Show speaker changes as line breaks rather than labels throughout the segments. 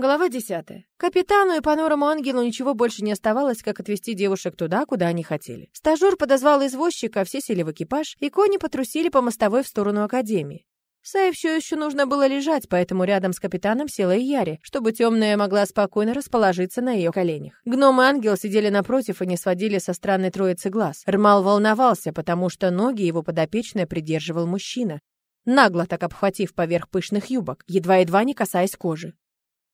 Глава 10. Капитану и понурому ангелу ничего больше не оставалось, как отвезти девушек туда, куда они хотели. Стажер подозвал извозчика, все сели в экипаж, и кони потрусили по мостовой в сторону академии. Сае все еще нужно было лежать, поэтому рядом с капитаном села и Яри, чтобы темная могла спокойно расположиться на ее коленях. Гном и ангел сидели напротив и не сводили со странной троицы глаз. Рмал волновался, потому что ноги его подопечная придерживал мужчина, нагло так обхватив поверх пышных юбок, едва-едва не касаясь кожи.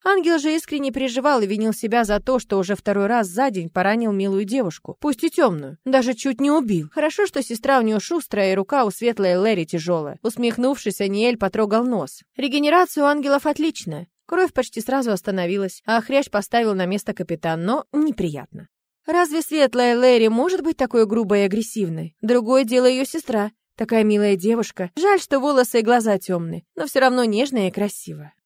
Ангел же искренне переживал и винил себя за то, что уже второй раз за день поранил милую девушку, пусть и темную, даже чуть не убил. Хорошо, что сестра у нее шустрая и рука у светлой Лэри тяжелая. Усмехнувшись, Аниэль потрогал нос. Регенерация у ангелов отличная. Кровь почти сразу остановилась, а хрящ поставил на место капитан, но неприятно. Разве светлая Лэри может быть такой грубой и агрессивной? Другое дело ее сестра. Такая милая девушка. Жаль, что волосы и глаза темные, но все равно нежная и красивая.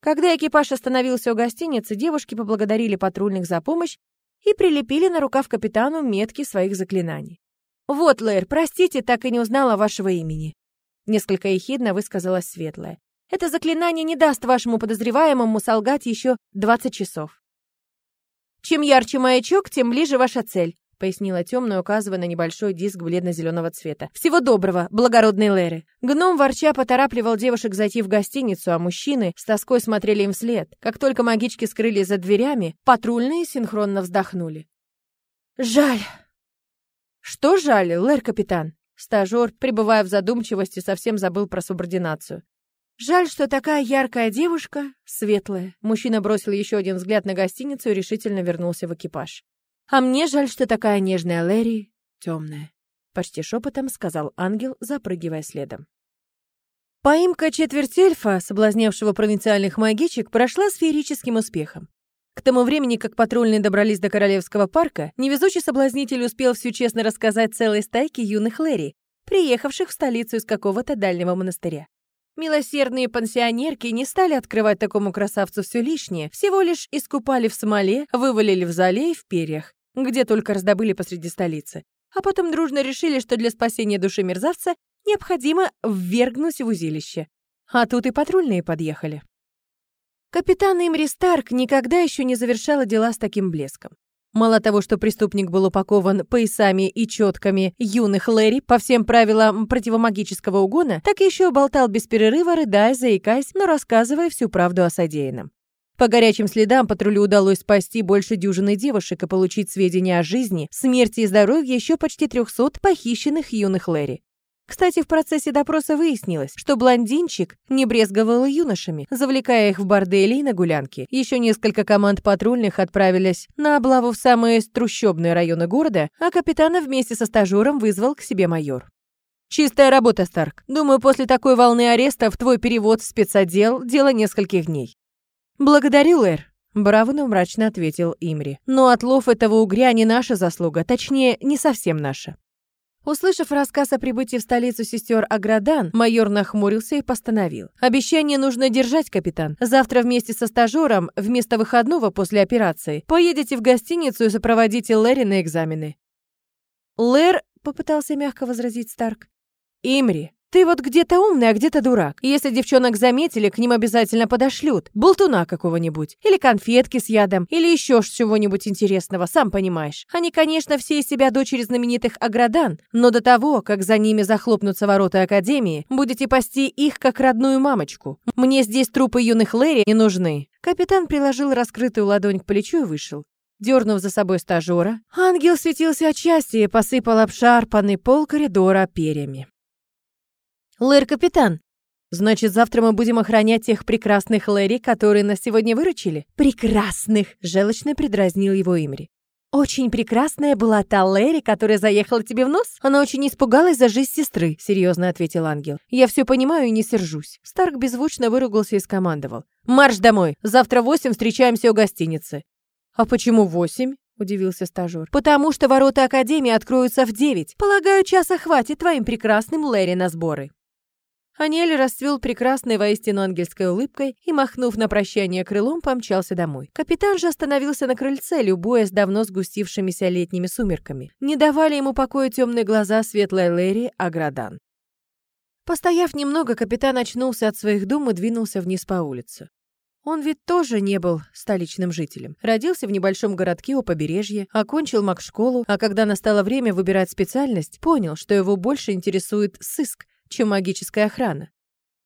Когда экипаж остановился у гостиницы, девушки поблагодарили патрульных за помощь и прилепили на рукав капитану метки своих заклинаний. «Вот, Лэр, простите, так и не узнала вашего имени», — несколько ехидно высказалась Светлая. «Это заклинание не даст вашему подозреваемому солгать еще 20 часов». «Чем ярче маячок, тем ближе ваша цель», пояснила темная, указывая на небольшой диск бледно-зеленого цвета. «Всего доброго, благородные Леры!» Гном ворча поторапливал девушек зайти в гостиницу, а мужчины с тоской смотрели им вслед. Как только магички скрылись за дверями, патрульные синхронно вздохнули. «Жаль!» «Что жаль, Лэр-капитан?» Стажер, пребывая в задумчивости, совсем забыл про субординацию. Жаль, что такая яркая девушка, светлая. Мужчина бросил еще один взгляд на гостиницу и решительно вернулся в экипаж. А мне жаль, что такая нежная Лэри темная. Почти шепотом сказал ангел, запрыгивая следом. Поимка четверть эльфа, соблазнявшего провинциальных магичек, прошла сферическим успехом. К тому времени, как патрульные добрались до Королевского парка, невезучий соблазнитель успел все честно рассказать целой стайке юных Лэри, приехавших в столицу из какого-то дальнего монастыря. Милосердные пансионерки не стали открывать такому красавцу все лишнее, всего лишь искупали в смоле, вывалили в зале и в перьях, где только раздобыли посреди столицы. А потом дружно решили, что для спасения души мерзавца необходимо ввергнуть в узилище. А тут и патрульные подъехали. Капитан Имри Старк никогда еще не завершала дела с таким блеском. Мало того, что преступник был упакован поясами и четками юных Лэри по всем правилам противомагического угона, так еще болтал без перерыва, рыдая, заикаясь, но рассказывая всю правду о содеянном. По горячим следам патрулю удалось спасти больше дюжины девушек и получить сведения о жизни, смерти и здоровье еще почти 300 похищенных юных Лэри. Кстати, в процессе допроса выяснилось, что блондинчик не брезговал юношами, завлекая их в бордели и на гулянки. Еще несколько команд патрульных отправились на облаву в самые трущобные районы города, а капитана вместе со стажером вызвал к себе майор. «Чистая работа, Старк. Думаю, после такой волны арестов твой перевод в спецотдел – дело нескольких дней. «Благодарю, Эр», — бравно мрачно ответил Имри. «Но отлов этого угря не наша заслуга, точнее, не совсем наша». Услышав рассказ о прибытии в столицу сестер Аградан, майор нахмурился и постановил. «Обещание нужно держать, капитан. Завтра вместе со стажером, вместо выходного после операции, поедете в гостиницу и сопроводите Лэри на экзамены». «Лэр», — попытался мягко возразить Старк. «Имри, ты вот где-то умный, а где-то дурак. Если девчонок заметили, к ним обязательно подошлют. Болтуна какого-нибудь. Или конфетки с ядом. Или еще чего-нибудь интересного, сам понимаешь. Они, конечно, все из себя дочери знаменитых аградан, но до того, как за ними захлопнутся ворота Академии, будете пасти их как родную мамочку. Мне здесь трупы юных Лэри не нужны. Капитан приложил раскрытую ладонь к плечу и вышел. Дернув за собой стажера, ангел светился от счастья и посыпал обшарпанный пол коридора перьями. «Лэр-капитан, значит, завтра мы будем охранять тех прекрасных Лэри, которые нас сегодня выручили?» «Прекрасных!» — желчно предразнил его Имри. «Очень прекрасная была та Лэри, которая заехала тебе в нос? Она очень испугалась за жизнь сестры», — серьезно ответил ангел. «Я все понимаю и не сержусь». Старк беззвучно выругался и скомандовал. «Марш домой! Завтра в восемь встречаемся у гостиницы». «А почему восемь?» — удивился стажер. «Потому что ворота Академии откроются в девять. Полагаю, часа хватит твоим прекрасным Лэри на сборы». Аниэль расцвел прекрасной воистину ангельской улыбкой и, махнув на прощание крылом, помчался домой. Капитан же остановился на крыльце, любуясь давно сгустившимися летними сумерками. Не давали ему покоя темные глаза светлой Лэри Аградан. Постояв немного, капитан очнулся от своих дум и двинулся вниз по улице. Он ведь тоже не был столичным жителем. Родился в небольшом городке у побережья, окончил маг-школу, а когда настало время выбирать специальность, понял, что его больше интересует сыск, чем магическая охрана.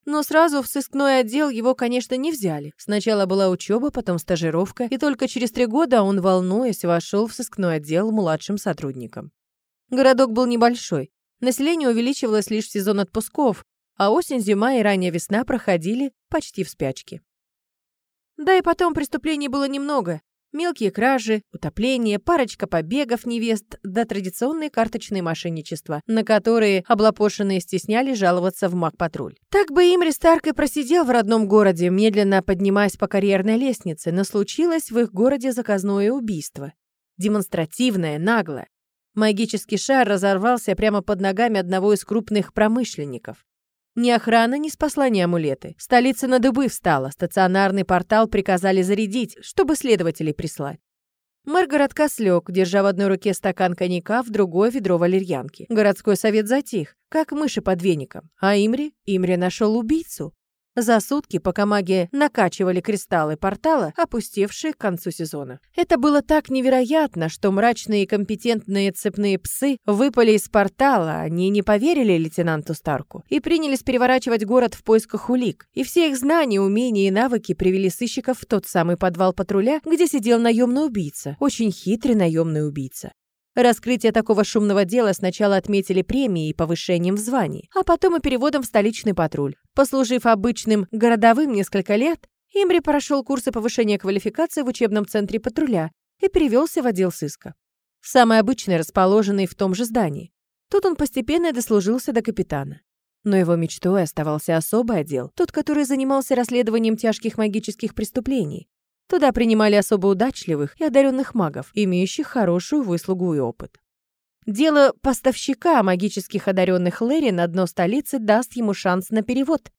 Но сразу в сыскной отдел его, конечно, не взяли. Сначала была учеба, потом стажировка, и только через три года он, волнуясь, вошел в сыскной отдел младшим сотрудником. Городок был небольшой. Население увеличивалось лишь в сезон отпусков, а осень, зима и ранняя весна проходили почти в спячке. Да и потом преступлений было немного. Мелкие кражи, утопления, парочка побегов невест да традиционные карточные мошенничества, на которые облапошенные стесняли жаловаться в маг-патруль. Так бы Имри Старк и просидел в родном городе, медленно поднимаясь по карьерной лестнице, но случилось в их городе заказное убийство. Демонстративное, наглое. Магический шар разорвался прямо под ногами одного из крупных промышленников. Ни охрана не спасла ни амулеты. Столица на дыбы встала, стационарный портал приказали зарядить, чтобы следователей прислать. Мэр городка слег, держа в одной руке стакан коньяка, в другой ведро валерьянки. Городской совет затих, как мыши под веником. А Имри? Имри нашел убийцу. За сутки, пока маги накачивали кристаллы портала, опустевшие к концу сезона. Это было так невероятно, что мрачные и компетентные цепные псы выпали из портала, они не поверили лейтенанту Старку и принялись переворачивать город в поисках улик. И все их знания, умения и навыки привели сыщиков в тот самый подвал патруля, где сидел наемный убийца, очень хитрый наемный убийца. Раскрытие такого шумного дела сначала отметили премией и повышением в звании, а потом и переводом в столичный патруль. Послужив обычным городовым несколько лет, Имри прошел курсы повышения квалификации в учебном центре патруля и перевелся в отдел сыска. Самый обычный, расположенный в том же здании. Тут он постепенно дослужился до капитана. Но его мечтой оставался особый отдел, тот, который занимался расследованием тяжких магических преступлений, Туда принимали особо удачливых и одаренных магов, имеющих хорошую выслугу и опыт. Дело поставщика магических одаренных Лэри на дно столицы даст ему шанс на перевод,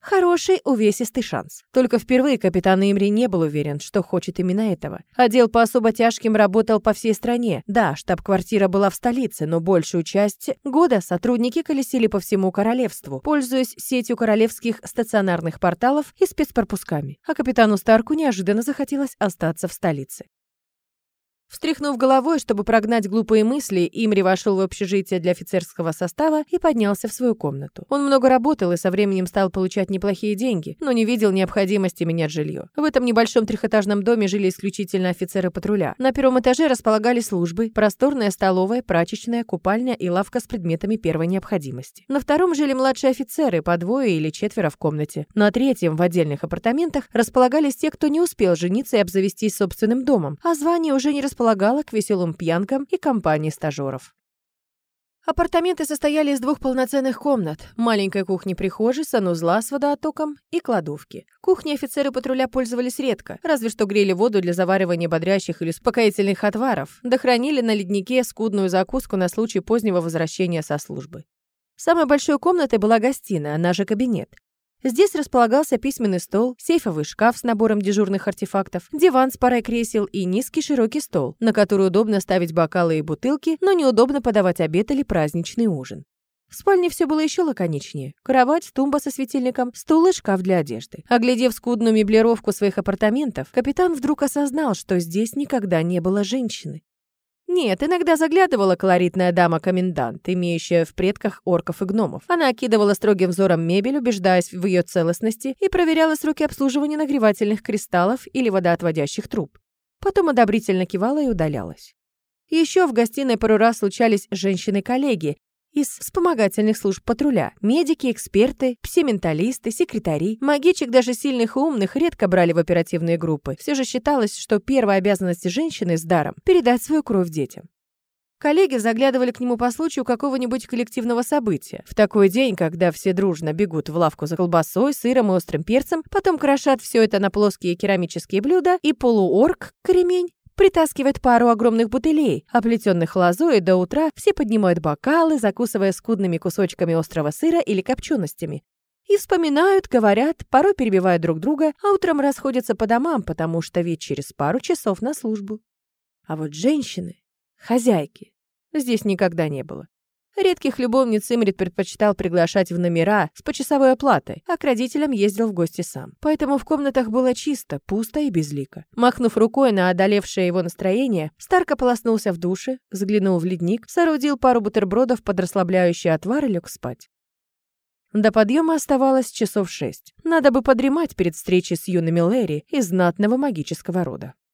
Хороший, увесистый шанс. Только впервые капитан Имри не был уверен, что хочет именно этого. Отдел по особо тяжким работал по всей стране. Да, штаб-квартира была в столице, но большую часть года сотрудники колесили по всему королевству, пользуясь сетью королевских стационарных порталов и спецпропусками. А капитану Старку неожиданно захотелось остаться в столице. Встряхнув головой, чтобы прогнать глупые мысли, Имри вошел в общежитие для офицерского состава и поднялся в свою комнату. Он много работал и со временем стал получать неплохие деньги, но не видел необходимости менять жилье. В этом небольшом трехэтажном доме жили исключительно офицеры патруля. На первом этаже располагались службы, просторная столовая, прачечная, купальня и лавка с предметами первой необходимости. На втором жили младшие офицеры, по двое или четверо в комнате. На третьем, в отдельных апартаментах, располагались те, кто не успел жениться и обзавестись собственным домом, а звание уже не располагались располагала к веселым пьянкам и компании стажеров. Апартаменты состояли из двух полноценных комнат, маленькой кухни-прихожей, санузла с водоотоком и кладовки. Кухни офицеры патруля пользовались редко, разве что грели воду для заваривания бодрящих или успокоительных отваров, да хранили на леднике скудную закуску на случай позднего возвращения со службы. Самой большой комнатой была гостиная, она же кабинет. Здесь располагался письменный стол, сейфовый шкаф с набором дежурных артефактов, диван с парой кресел и низкий широкий стол, на который удобно ставить бокалы и бутылки, но неудобно подавать обед или праздничный ужин. В спальне все было еще лаконичнее. Кровать, тумба со светильником, стул и шкаф для одежды. Оглядев скудную меблировку своих апартаментов, капитан вдруг осознал, что здесь никогда не было женщины. Нет, иногда заглядывала колоритная дама-комендант, имеющая в предках орков и гномов. Она окидывала строгим взором мебель, убеждаясь в ее целостности, и проверяла сроки обслуживания нагревательных кристаллов или водоотводящих труб. Потом одобрительно кивала и удалялась. Еще в гостиной пару раз случались женщины-коллеги, из вспомогательных служб патруля. Медики, эксперты, псименталисты, секретари. Магичек даже сильных и умных редко брали в оперативные группы. Все же считалось, что первая обязанность женщины с даром – передать свою кровь детям. Коллеги заглядывали к нему по случаю какого-нибудь коллективного события. В такой день, когда все дружно бегут в лавку за колбасой, сыром и острым перцем, потом крошат все это на плоские керамические блюда, и полуорг, кремень, притаскивает пару огромных бутылей, оплетенных лозой, до утра все поднимают бокалы, закусывая скудными кусочками острого сыра или копченостями. И вспоминают, говорят, порой перебивают друг друга, а утром расходятся по домам, потому что ведь через пару часов на службу. А вот женщины, хозяйки, здесь никогда не было. Редких любовниц Имрит предпочитал приглашать в номера с почасовой оплатой, а к родителям ездил в гости сам. Поэтому в комнатах было чисто, пусто и безлико. Махнув рукой на одолевшее его настроение, Старк ополоснулся в душе, взглянул в ледник, соорудил пару бутербродов под расслабляющий отвар и лег спать. До подъема оставалось часов шесть. Надо бы подремать перед встречей с юными Лэри из знатного магического рода.